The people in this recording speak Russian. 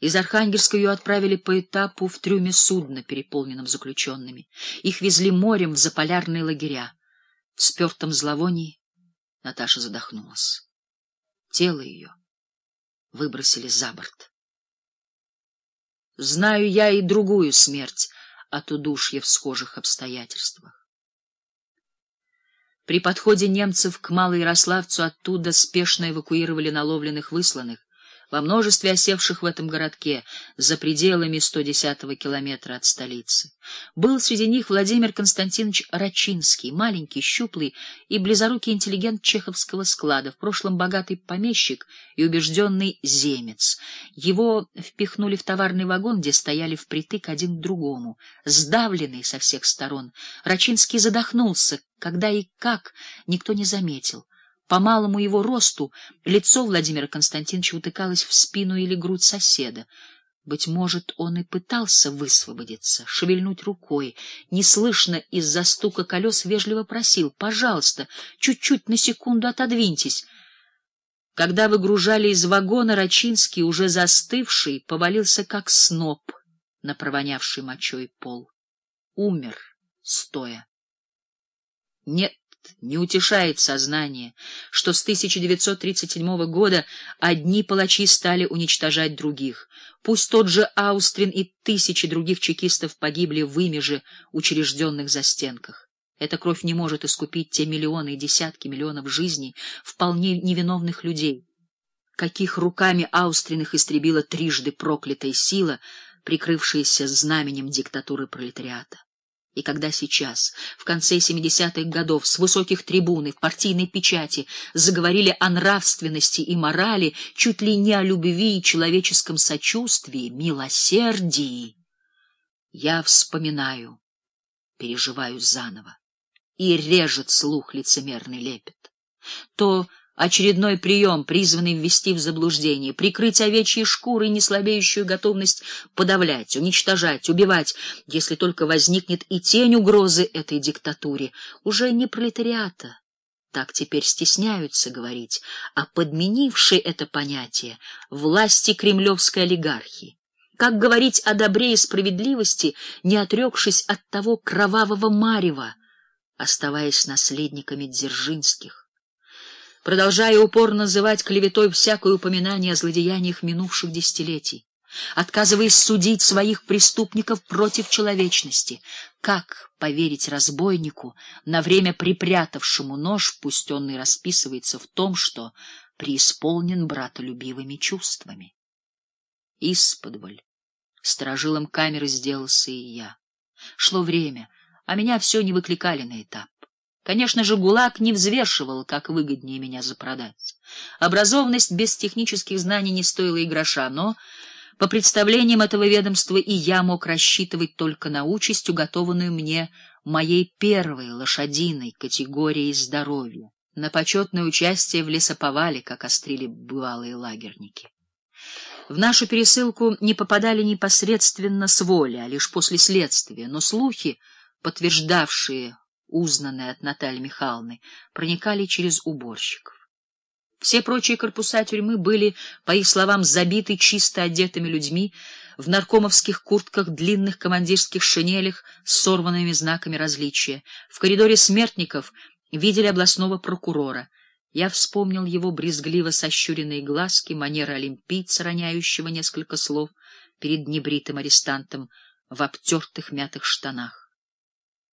Из Архангельска ее отправили по этапу в трюме судна, переполненном заключенными. Их везли морем в заполярные лагеря. В спертом зловонии Наташа задохнулась. Тело ее выбросили за борт. Знаю я и другую смерть от удушья в схожих обстоятельствах. При подходе немцев к Малоярославцу оттуда спешно эвакуировали наловленных высланных, во множестве осевших в этом городке за пределами 110-го километра от столицы. Был среди них Владимир Константинович Рачинский, маленький, щуплый и близорукий интеллигент чеховского склада, в прошлом богатый помещик и убежденный земец. Его впихнули в товарный вагон, где стояли впритык один к другому. Сдавленный со всех сторон, Рачинский задохнулся, когда и как никто не заметил. По малому его росту лицо Владимира Константиновича утыкалось в спину или грудь соседа. Быть может, он и пытался высвободиться, шевельнуть рукой. Неслышно из-за стука колес вежливо просил, пожалуйста, чуть-чуть на секунду отодвиньтесь. Когда выгружали из вагона, Рачинский, уже застывший, повалился как сноп на провонявший мочой пол. Умер, стоя. Нет, не утешает сознание, что с 1937 года одни палачи стали уничтожать других. Пусть тот же Аустрин и тысячи других чекистов погибли в ими же учрежденных застенках. Эта кровь не может искупить те миллионы и десятки миллионов жизней вполне невиновных людей, каких руками Аустриных истребила трижды проклятая сила, прикрывшаяся знаменем диктатуры пролетариата. И когда сейчас, в конце 70-х годов, с высоких трибун и в партийной печати заговорили о нравственности и морали, чуть ли не о любви и человеческом сочувствии, милосердии, я вспоминаю, переживаю заново, и режет слух лицемерный лепет. То Очередной прием, призванный ввести в заблуждение, прикрыть овечьи шкуры и неслабеющую готовность подавлять, уничтожать, убивать, если только возникнет и тень угрозы этой диктатуре, уже не пролетариата. Так теперь стесняются говорить, а подменившие это понятие власти кремлевской олигархии. Как говорить о добре и справедливости, не отрекшись от того кровавого марева, оставаясь наследниками Дзержинских? Продолжая упорно называть клеветой всякое упоминание о злодеяниях минувших десятилетий, отказываясь судить своих преступников против человечности. Как поверить разбойнику, на время припрятавшему нож, пусть он и расписывается в том, что преисполнен братолюбивыми чувствами? Исподволь. Сторожилом камеры сделался и я. Шло время, а меня все не выкликали на этап. Конечно же, ГУЛАГ не взвешивал, как выгоднее меня запродать. Образованность без технических знаний не стоила и гроша, но, по представлениям этого ведомства, и я мог рассчитывать только на участь, уготованную мне моей первой лошадиной категории здоровья, на почетное участие в лесоповале, как острили бывалые лагерники. В нашу пересылку не попадали непосредственно с воли, а лишь после следствия, но слухи, подтверждавшие узнанные от Натальи Михайловны, проникали через уборщиков. Все прочие корпуса тюрьмы были, по их словам, забиты чисто одетыми людьми в наркомовских куртках, длинных командирских шинелях с сорванными знаками различия. В коридоре смертников видели областного прокурора. Я вспомнил его брезгливо сощуренные глазки, манеры олимпийца, роняющего несколько слов перед небритым арестантом в обтертых мятых штанах.